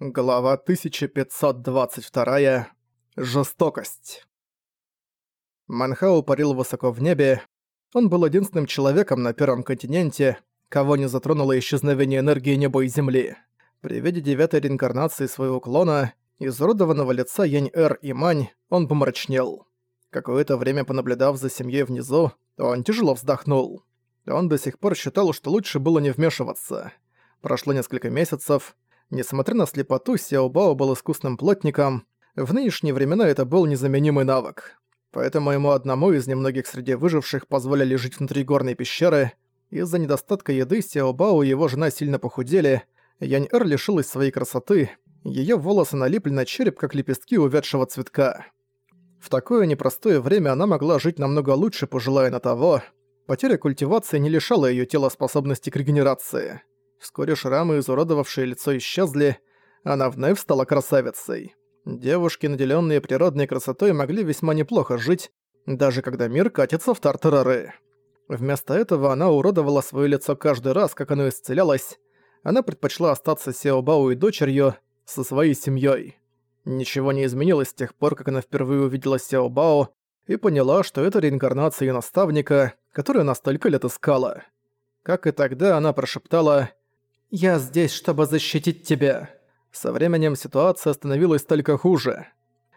Глава 1522. Жестокость. Манхау парил высоко в небе. Он был единственным человеком на Первом континенте, кого не затронуло исчезновение энергии неба и земли. При виде девятой реинкарнации своего клона, изуродованного лица Янь-Эр и Мань, он помрачнел. Какое-то время понаблюдав за семьей внизу, он тяжело вздохнул. Он до сих пор считал, что лучше было не вмешиваться. Прошло несколько месяцев, Несмотря на слепоту, Сяо Бао был искусным плотником, в нынешние времена это был незаменимый навык. Поэтому ему одному из немногих среди выживших позволили жить внутри горной пещеры. Из-за недостатка еды Сяо Бао и его жена сильно похудели, Янь-Эр лишилась своей красоты, ее волосы налипли на череп, как лепестки увядшего цветка. В такое непростое время она могла жить намного лучше, пожелая на того. Потеря культивации не лишала ее тела способности к регенерации. Вскоре шрамы, изуродовавшие лицо, исчезли, она вновь стала красавицей. Девушки, наделенные природной красотой, могли весьма неплохо жить, даже когда мир катится в тартарары. Вместо этого она уродовала свое лицо каждый раз, как оно исцелялось. Она предпочла остаться Сеобао и дочерью со своей семьей. Ничего не изменилось с тех пор, как она впервые увидела Сеобао и поняла, что это реинкарнация ее наставника, которую она столько лет искала. Как и тогда, она прошептала «Я здесь, чтобы защитить тебя». Со временем ситуация становилась только хуже.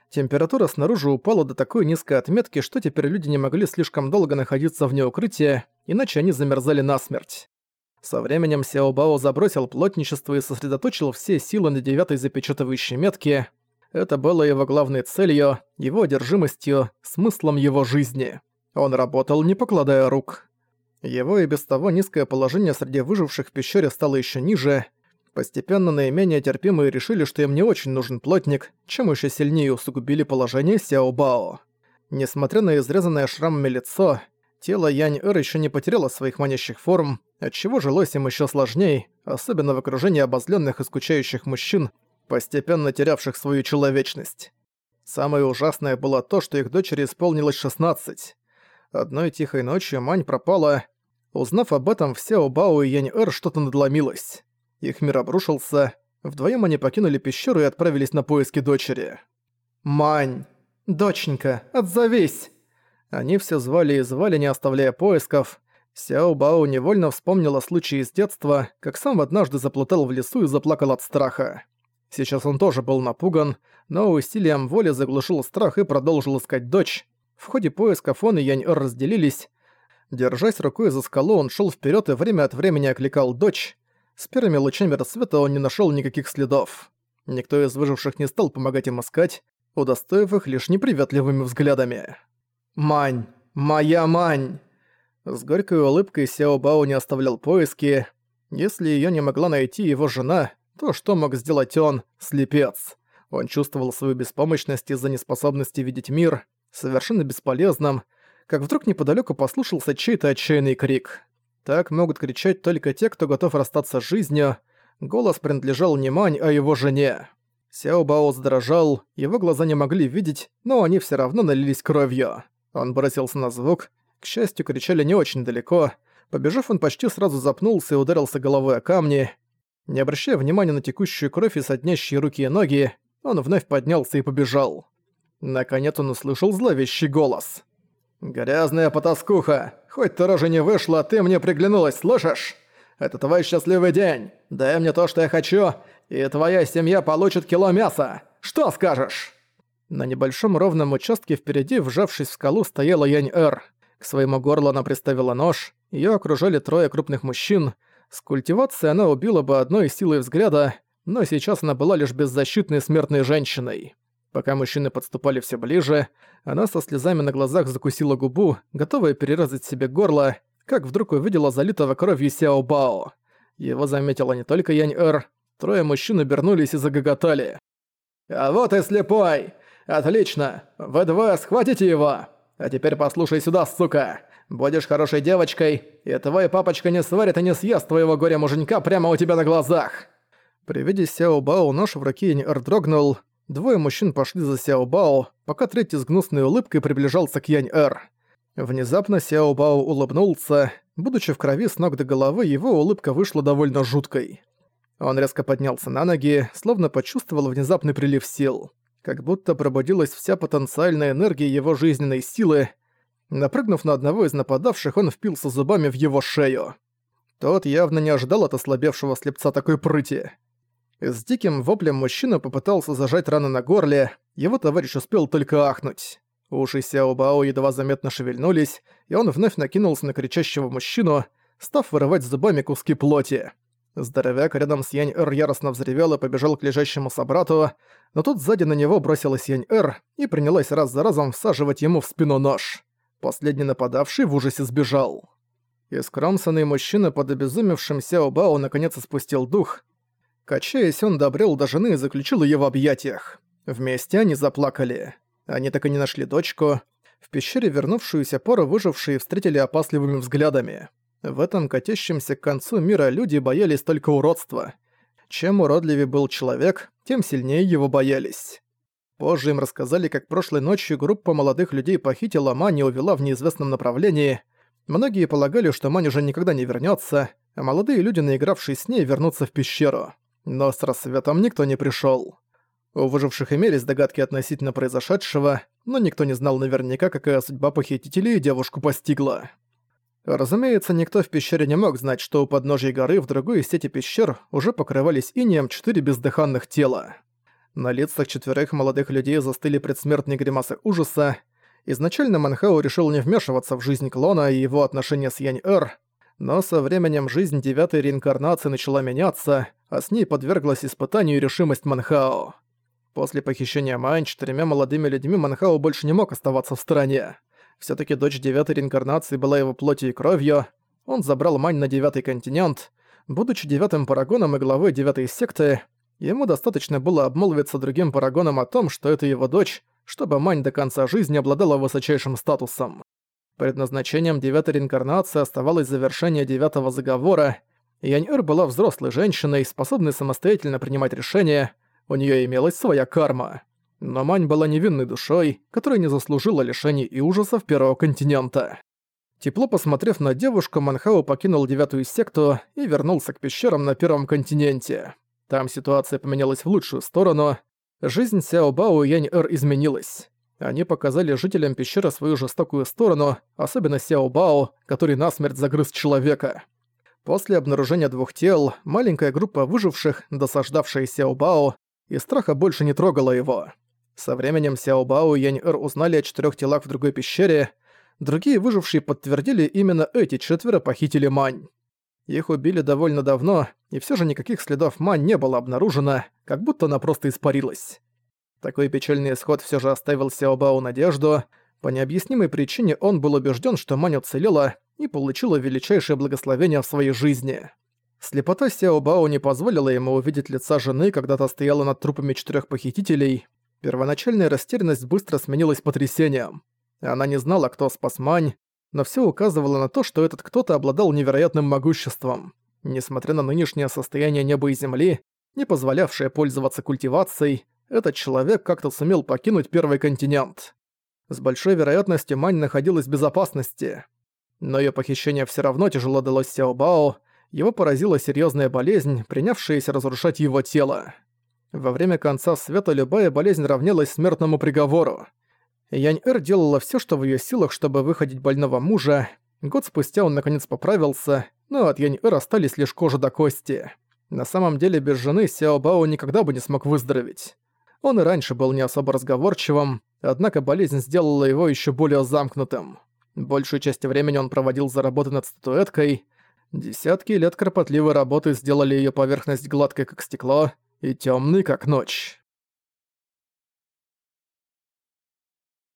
Температура снаружи упала до такой низкой отметки, что теперь люди не могли слишком долго находиться вне укрытия, иначе они замерзали насмерть. Со временем Сяо Бао забросил плотничество и сосредоточил все силы на девятой запечатывающей метке. Это было его главной целью, его одержимостью, смыслом его жизни. Он работал, не покладая рук. Его и без того низкое положение среди выживших в пещере стало еще ниже. Постепенно наименее терпимые решили, что им не очень нужен плотник, чем еще сильнее усугубили положение Сяо Бао. Несмотря на изрезанное шрамами лицо, тело Янь-Эр еще не потеряло своих манящих форм, отчего жилось им еще сложнее, особенно в окружении обозленных и скучающих мужчин, постепенно терявших свою человечность. Самое ужасное было то, что их дочери исполнилось 16. Одной тихой ночью Мань пропала. Узнав об этом, вся Бао и Янь-Эр что-то надломилось. Их мир обрушился. Вдвоем они покинули пещеру и отправились на поиски дочери. «Мань! Доченька, отзовись!» Они все звали и звали, не оставляя поисков. Сяо Бао невольно вспомнила случай из детства, как сам однажды заплутал в лесу и заплакал от страха. Сейчас он тоже был напуган, но усилием воли заглушил страх и продолжил искать дочь, в ходе поисков он и Янь-Эр разделились. Держась рукой за скалу, он шел вперед и время от времени окликал дочь. С первыми лучами рассвета он не нашел никаких следов. Никто из выживших не стал помогать им искать, удостоив их лишь неприветливыми взглядами. «Мань! Моя мань!» С горькой улыбкой Сяо Бао не оставлял поиски. Если её не могла найти его жена, то что мог сделать он, слепец? Он чувствовал свою беспомощность из-за неспособности видеть мир, совершенно бесполезным, как вдруг неподалеку послушался чей-то отчаянный крик. Так могут кричать только те, кто готов расстаться с жизнью. Голос принадлежал не Мань, а его жене. Сяо Бао задрожал, его глаза не могли видеть, но они все равно налились кровью. Он бросился на звук. К счастью, кричали не очень далеко. Побежав, он почти сразу запнулся и ударился головой о камни. Не обращая внимания на текущую кровь и соднящие руки и ноги, он вновь поднялся и побежал. Наконец он услышал зловещий голос. «Грязная потаскуха! Хоть ты рожа не вышла, ты мне приглянулась, слышишь? Это твой счастливый день! Дай мне то, что я хочу, и твоя семья получит кило мяса! Что скажешь?» На небольшом ровном участке впереди, вжавшись в скалу, стояла Янь-Эр. К своему горлу она приставила нож, её окружали трое крупных мужчин. С культивацией она убила бы одной силой взгляда, но сейчас она была лишь беззащитной смертной женщиной. Пока мужчины подступали все ближе, она со слезами на глазах закусила губу, готовая перерезать себе горло, как вдруг увидела залитого кровью Сяо Бао. Его заметила не только Янь-Эр, трое мужчин обернулись и загоготали. «А вот и слепой! Отлично! Вы двое схватите его! А теперь послушай сюда, сука! Будешь хорошей девочкой, и твой папочка не сварит и не съест твоего горя-муженька прямо у тебя на глазах!» При виде Сяо Бао нож в руке Янь-Эр дрогнул, Двое мужчин пошли за Сяо Бао, пока третий с гнусной улыбкой приближался к Янь-Эр. Внезапно Сяо Бао улыбнулся. Будучи в крови с ног до головы, его улыбка вышла довольно жуткой. Он резко поднялся на ноги, словно почувствовал внезапный прилив сил. Как будто пробудилась вся потенциальная энергия его жизненной силы. Напрыгнув на одного из нападавших, он впился зубами в его шею. Тот явно не ожидал от ослабевшего слепца такой прыти. С диким воплем мужчина попытался зажать раны на горле, его товарищ успел только ахнуть. Уши Сяо Бао едва заметно шевельнулись, и он вновь накинулся на кричащего мужчину, став вырывать зубами куски плоти. Здоровяк рядом с Янь-Эр яростно взревел и побежал к лежащему собрату, но тут сзади на него бросилась Янь-Эр и принялась раз за разом всаживать ему в спину нож. Последний нападавший в ужасе сбежал. Искромсанный мужчина под обезумевшим Сяо Бао наконец спустил дух Качаясь, он добрел до жены и заключил ее в объятиях. Вместе они заплакали. Они так и не нашли дочку. В пещере вернувшуюся пору выжившие встретили опасливыми взглядами. В этом катящемся к концу мира люди боялись только уродства. Чем уродливее был человек, тем сильнее его боялись. Позже им рассказали, как прошлой ночью группа молодых людей похитила Мань и увела в неизвестном направлении. Многие полагали, что Мань уже никогда не вернется, а молодые люди, наигравшие с ней, вернутся в пещеру. Но с рассветом никто не пришел. У выживших имелись догадки относительно произошедшего, но никто не знал наверняка, какая судьба похитителей девушку постигла. Разумеется, никто в пещере не мог знать, что у подножия горы в другой сети пещер уже покрывались инеем четыре бездыханных тела. На лицах четверых молодых людей застыли предсмертные гримасы ужаса. Изначально Манхау решил не вмешиваться в жизнь клона и его отношения с Янь-Эр, но со временем жизнь девятой реинкарнации начала меняться, а с ней подверглась испытанию решимость Манхао. После похищения Мань четырьмя молодыми людьми Манхао больше не мог оставаться в стороне. все таки дочь девятой реинкарнации была его плотью и кровью. Он забрал Мань на девятый континент. Будучи девятым парагоном и главой девятой секты, ему достаточно было обмолвиться другим парагоном о том, что это его дочь, чтобы Мань до конца жизни обладала высочайшим статусом. Предназначением девятой реинкарнации оставалось завершение девятого заговора. Яньэр была взрослой женщиной, способной самостоятельно принимать решения, у нее имелась своя карма. Но Мань была невинной душой, которая не заслужила лишений и ужасов Первого континента. Тепло посмотрев на девушку, Манхао покинул девятую секту и вернулся к пещерам на Первом континенте. Там ситуация поменялась в лучшую сторону. Жизнь Сяо Бао и Янь-Эр изменилась. Они показали жителям пещеры свою жестокую сторону, особенно Сяо Бао, который насмерть загрыз человека. После обнаружения двух тел, маленькая группа выживших, досаждавшая Сяо Бао, и страха больше не трогала его. Со временем Сяо Бао и Янь-Эр узнали о четырех телах в другой пещере, другие выжившие подтвердили именно эти четверо похитили Мань. Их убили довольно давно, и все же никаких следов Мань не было обнаружено, как будто она просто испарилась. Такой печальный исход все же оставил Сяобао надежду. По необъяснимой причине он был убежден, что Мань уцелела и получила величайшее благословение в своей жизни. Слепота Сяобао не позволила ему увидеть лица жены, когда та стояла над трупами четырех похитителей. Первоначальная растерянность быстро сменилась потрясением. Она не знала, кто спас Мань, но все указывало на то, что этот кто-то обладал невероятным могуществом. Несмотря на нынешнее состояние неба и земли, не позволявшее пользоваться культивацией, этот человек как-то сумел покинуть Первый континент. С большой вероятностью Мань находилась в безопасности. Но ее похищение все равно тяжело далось Сяо Бао, его поразила серьезная болезнь, принявшаяся разрушать его тело. Во время конца света любая болезнь равнялась смертному приговору. Янь-Эр делала все, что в ее силах, чтобы выходить больного мужа. Год спустя он наконец поправился, но от Янь-Эр остались лишь кожа до кости. На самом деле без жены Сяо Бао никогда бы не смог выздороветь. Он и раньше был не особо разговорчивым, однако болезнь сделала его еще более замкнутым. Большую часть времени он проводил за работой над статуэткой. Десятки лет кропотливой работы сделали ее поверхность гладкой, как стекло, и темной, как ночь.